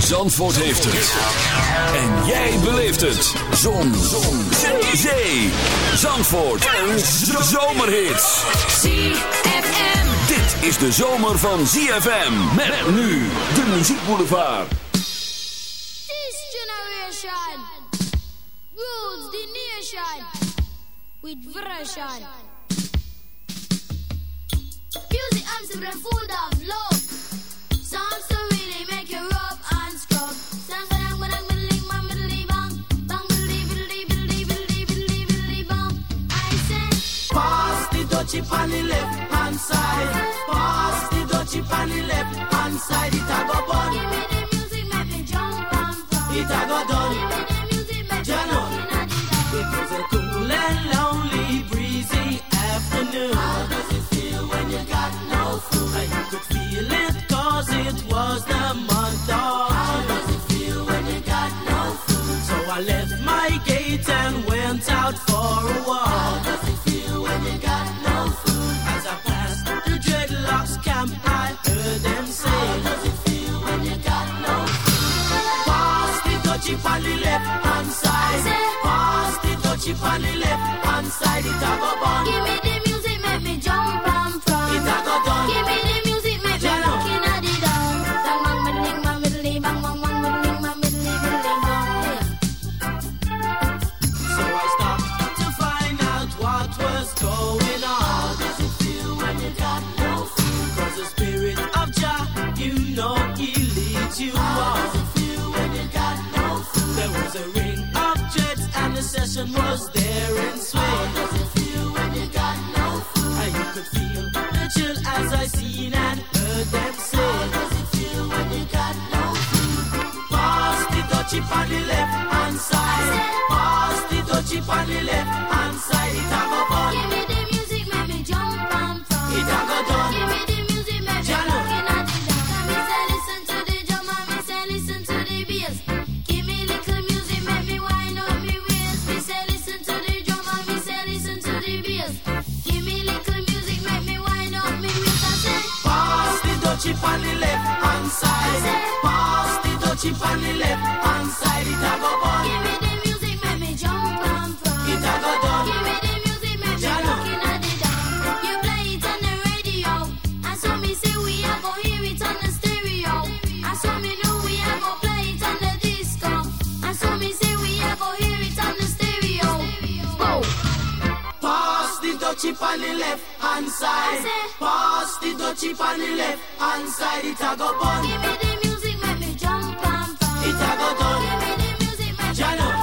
Zandvoort heeft het. En jij beleeft het. Zon. Zon. Zee. Zandvoort. Een zomerhit. ZFM. Dit is de zomer van ZFM. Met nu de muziekboulevard. This generation rules the nation with version. Music so full of love. On the left hand side. Pass the dutchie on the left hand side. It a go bun. give me the music, make me jump and fun. It a go done. Give me the music, make me jump and dance. It was a cool and lonely, breezy afternoon. How does it feel when you got no food? I could feel it cause it was the month of How does it feel when you got no food? So I left my gate and went out for a walk. chip on the left hand side. Pass the touch chip on the left hand side. It a go. Give me the music, make me jump and. It a go. Give me the music, make me looking at the. You play it on the radio, and so me say we a go hear it on the stereo, and so me know we a go play it on the disco, and so me say we a go hear it on the stereo. Pass the touch chip on the left hand side no chip on the left hand side, it a go bun. Give me the music, make me jump, pam, pam. It a go done. Give me the music, make me jump.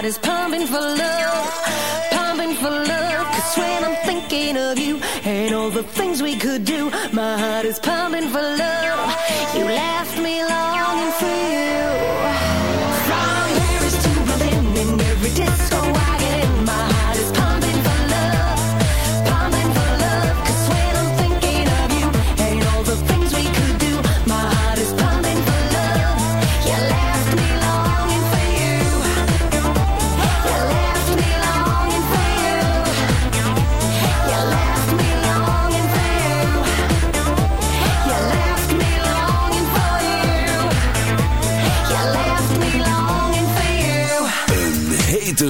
heart is pumping for love, pumping for love. Cause when I'm thinking of you and all the things we could do, my heart is pumping for love. You left me longing for you.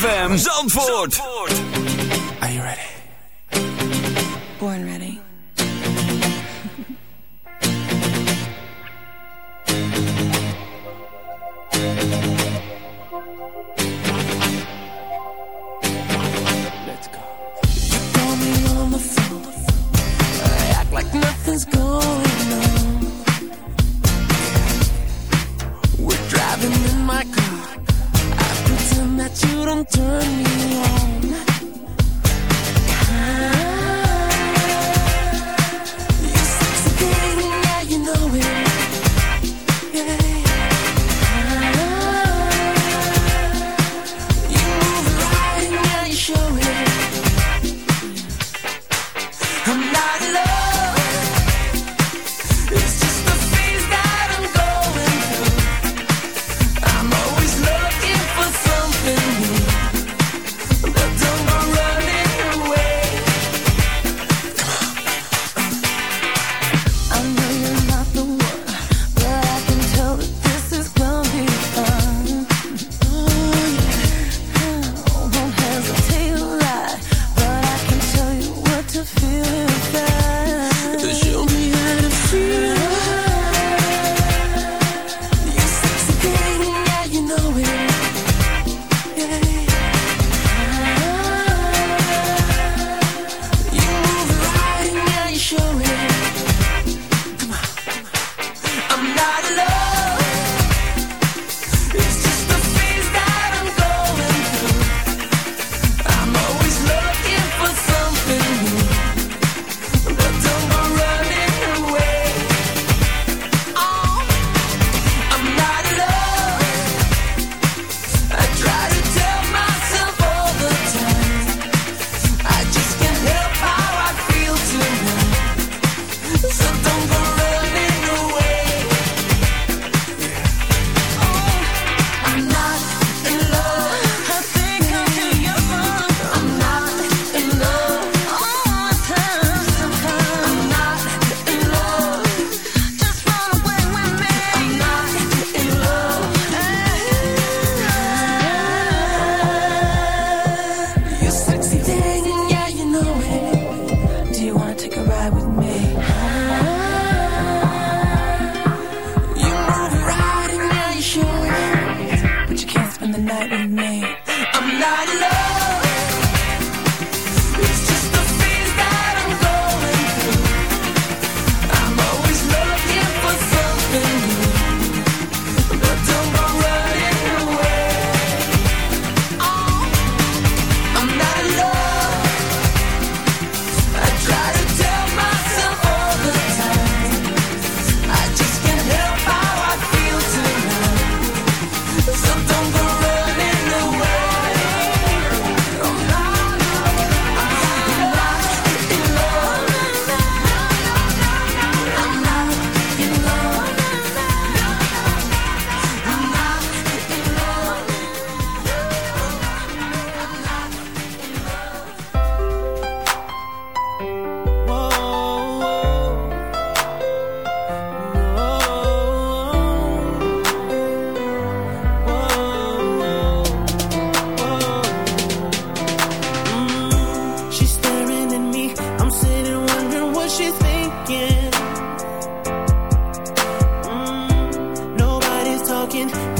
ZFM Zandvoort. Are you ready? Born ready. turn talking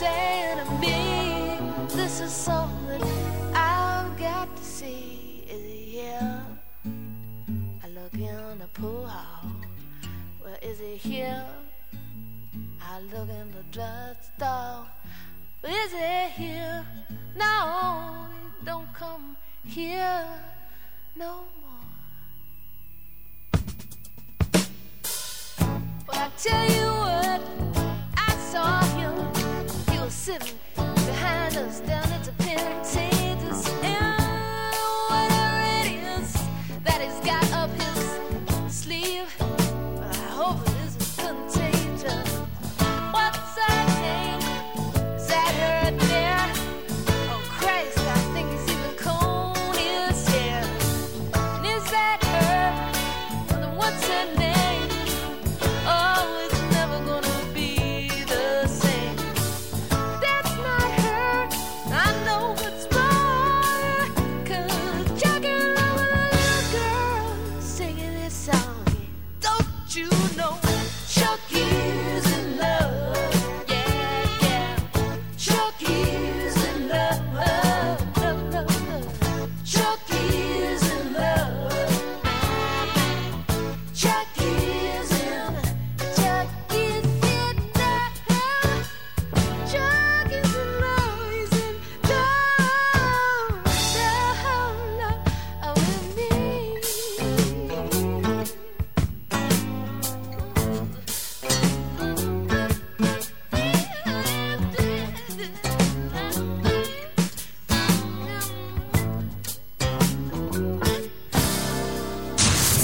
saying to me, this is something I've got to see. Is here? I look in the pool hall. Well, is he here? I look in the drugstore. Well, is he here? No, he don't come here no more. Well, I tell you what, I saw sitting behind us down at the penitentiary.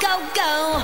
go, go,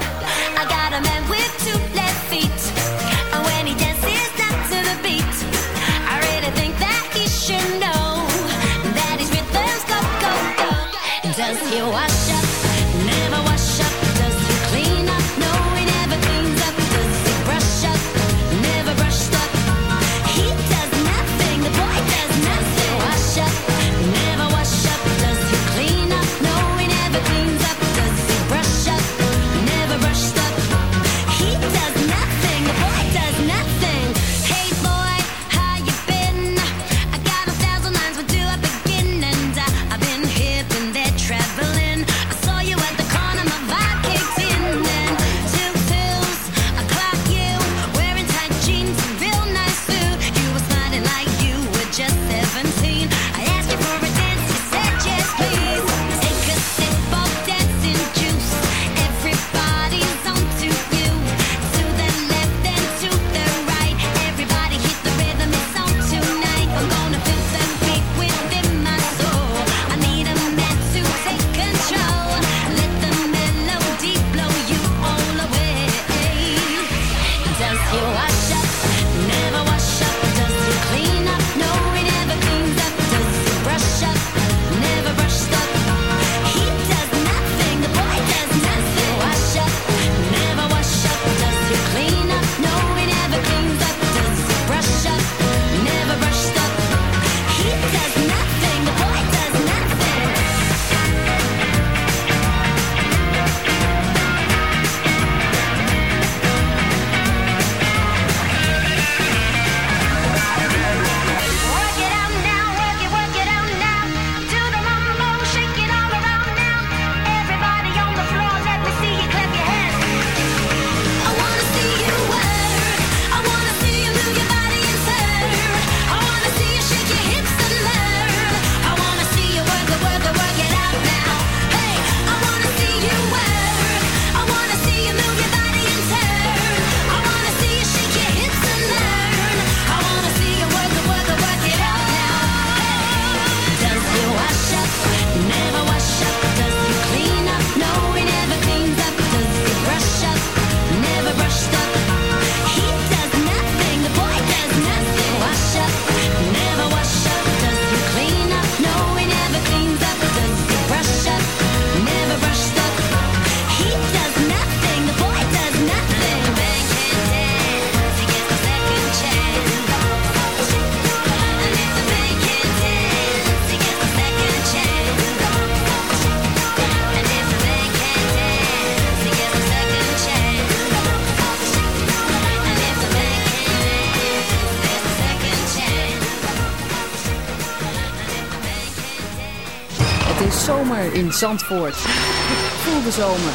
in Zandvoort. Voel de zomer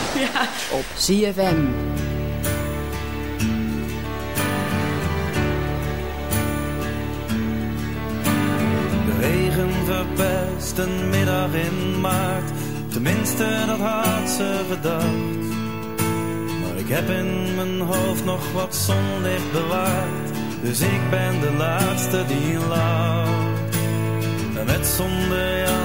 op ZFM. De regen verpest een middag in maart. Tenminste, dat had ze gedacht. Maar ik heb in mijn hoofd nog wat zonlicht bewaard. Dus ik ben de laatste die lacht. En met zonder jas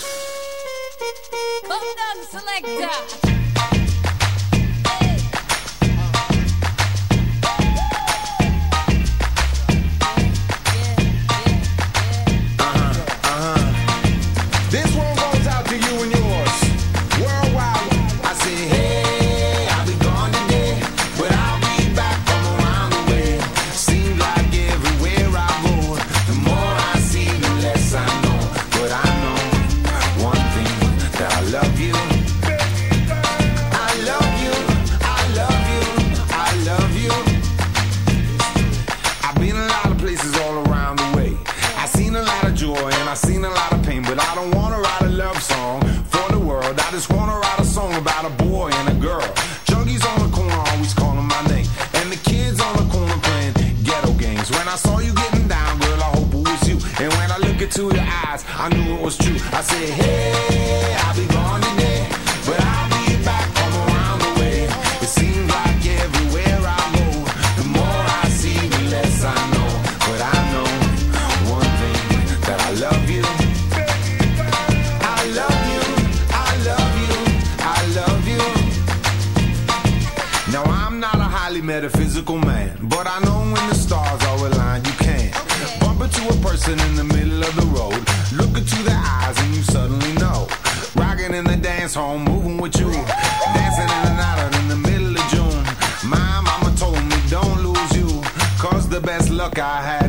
eyes, I knew it was true. I said, hey, I'll be gone today, but I'll be back from around the way. It seems like everywhere I go, the more I see, the less I know. But I know one thing that I love you. I love you, I love you, I love you. Now I'm not a highly metaphysical dance hall moving with you. Dancing in and out in the middle of June. My mama told me don't lose you, cause the best luck I had.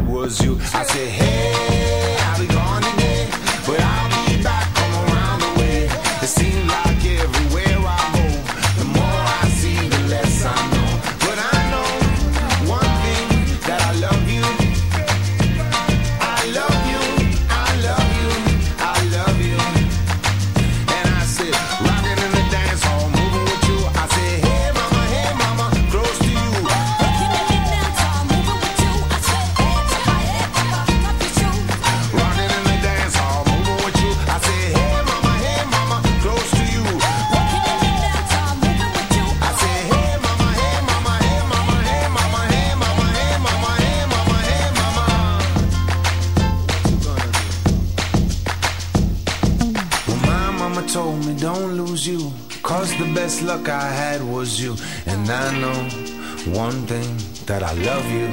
one thing that I love you.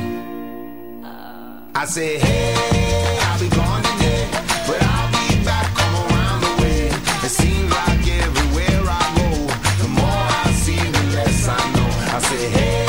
I said, hey, I'll be gone today, but I'll be back, come around the way. It seems like everywhere I go, the more I see, the less I know. I said, hey.